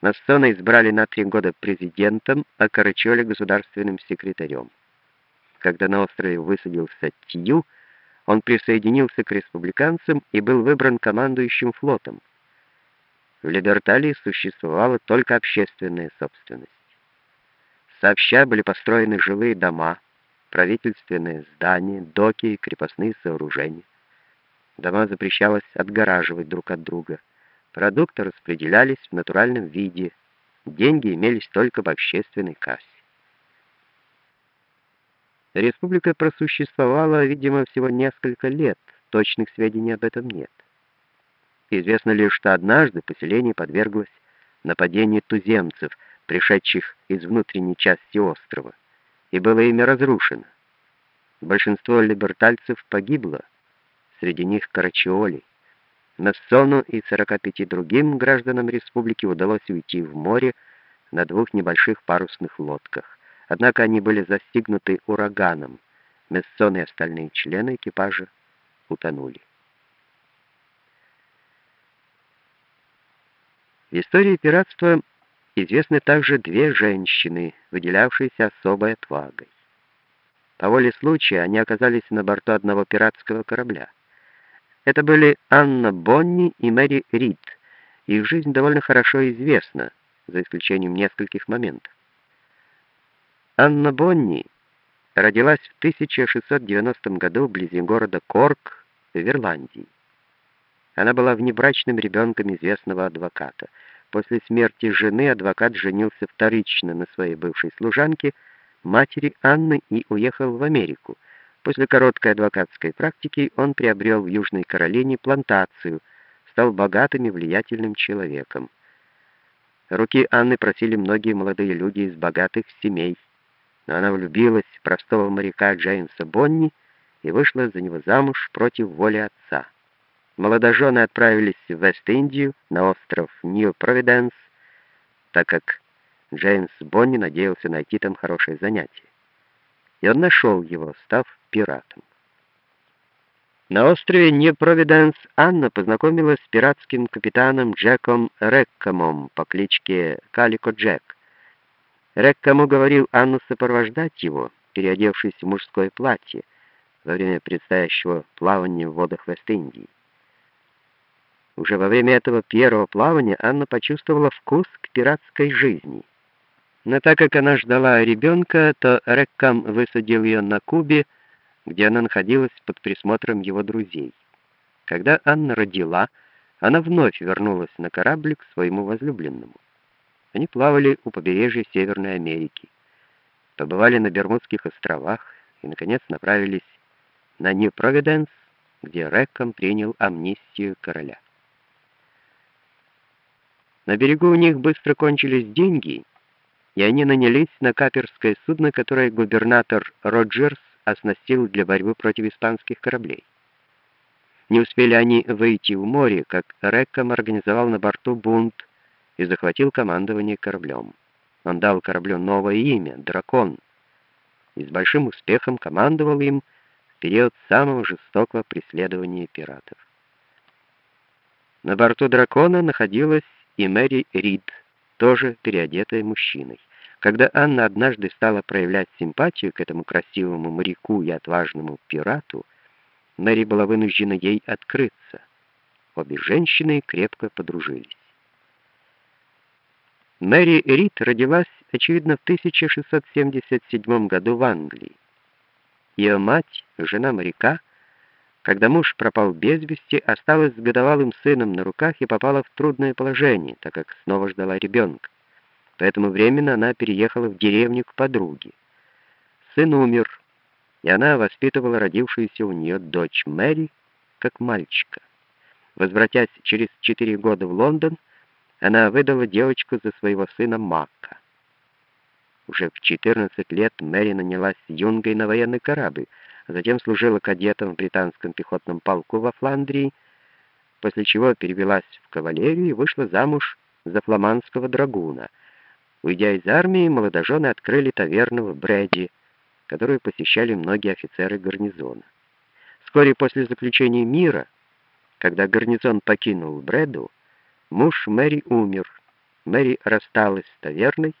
Массона избрали на три года президентом, а Карачоля — государственным секретарем. Когда на острове высадился Тью, он присоединился к республиканцам и был выбран командующим флотом. В Либерталии существовала только общественная собственность. Сообща были построены жилые дома, правительственные здания, доки и крепостные сооружения. Дома запрещалось отгораживать друг от друга. Продукты распределялись в натуральном виде. Деньги имелись только в общественной кассе. Республика просуществовала, видимо, всего несколько лет. Точных сведений об этом нет. Известно лишь, что однажды поселение подверглось нападению туземцев, пришедших из внутренней части острова, и было ими разрушено. Большинство либертальцев погибло, среди них Карачиоли. Нассону и 45 другим гражданам республики удалось уйти в море на двух небольших парусных лодках. Однако они были застигнуты ураганом. Мессон и остальные члены экипажа утонули. В истории пиратства известны также две женщины, выделявшиеся особой отвагой. По воле случая они оказались на борту одного пиратского корабля. Это были Анна Бонни и Мэри Рид. Их жизнь довольно хорошо известна, за исключением нескольких моментов. Анна Бонни родилась в 1690 году вблизи города Корк в Ирландии. Она была внебрачным ребенком известного адвоката. После смерти жены адвокат женился вторично на своей бывшей служанке, матери Анны, и уехал в Америку — После короткой адвокатской практики он приобрел в Южной Каролине плантацию, стал богатым и влиятельным человеком. Руки Анны просили многие молодые люди из богатых семей, но она влюбилась в простого моряка Джеймса Бонни и вышла за него замуж против воли отца. Молодожены отправились в Вест-Индию, на остров Нью-Провиденс, так как Джеймс Бонни надеялся найти там хорошее занятие. И он нашел его, став пиратом. На острове Нью-Провиденс Анна познакомилась с пиратским капитаном Джеком Реккомом по кличке Калико Джек. Реккому говорил Анну сопровождать его, переодевшись в мужское платье, во время предстоящего плавания в водах Вест-Индии. Уже во время этого первого плавания Анна почувствовала вкус к пиратской жизни. Но так как она ждала ребенка, то Реккам высадил ее на Кубе, где она находилась под присмотром его друзей. Когда Анна родила, она вновь вернулась на корабль к своему возлюбленному. Они плавали у побережья Северной Америки, побывали на Бермудских островах и, наконец, направились на Нью-Провиденс, где Рэком принял амнистию короля. На берегу у них быстро кончились деньги, и они нанялись на каперское судно, которое губернатор Роджерс оснастил для борьбы против испанских кораблей. Не успели они выйти в море, как Рекком организовал на борту бунт и захватил командование кораблем. Он дал кораблю новое имя — «Дракон», и с большим успехом командовал им в период самого жестокого преследования пиратов. На борту «Дракона» находилась и Мэри Рид, тоже переодетая мужчиной. Когда Анна однажды стала проявлять симпатию к этому красивому моряку и отважному пирату, Мэри была вынуждена ей открыться. Обе женщины крепко подружились. Мэри Рид родилась, очевидно, в 1677 году в Англии. Ее мать, жена моряка, когда муж пропал без вести, осталась с годовалым сыном на руках и попала в трудное положение, так как снова ждала ребенка. Поэтому временно она переехала в деревню к подруге. Сын умер, и она воспитывала родившуюся у нее дочь Мэри как мальчика. Возвратясь через четыре года в Лондон, она выдала девочку за своего сына Мака. Уже в 14 лет Мэри нанялась юнгой на военный корабль, а затем служила кадетом в британском пехотном полку во Фландрии, после чего перевелась в кавалерию и вышла замуж за фламандского драгуна — Уйдя из армии, молодожены открыли таверну в Брэди, которую посещали многие офицеры гарнизона. Вскоре после заключения мира, когда гарнизон покинул Брэду, муж Мэри умер, Мэри рассталась с таверной,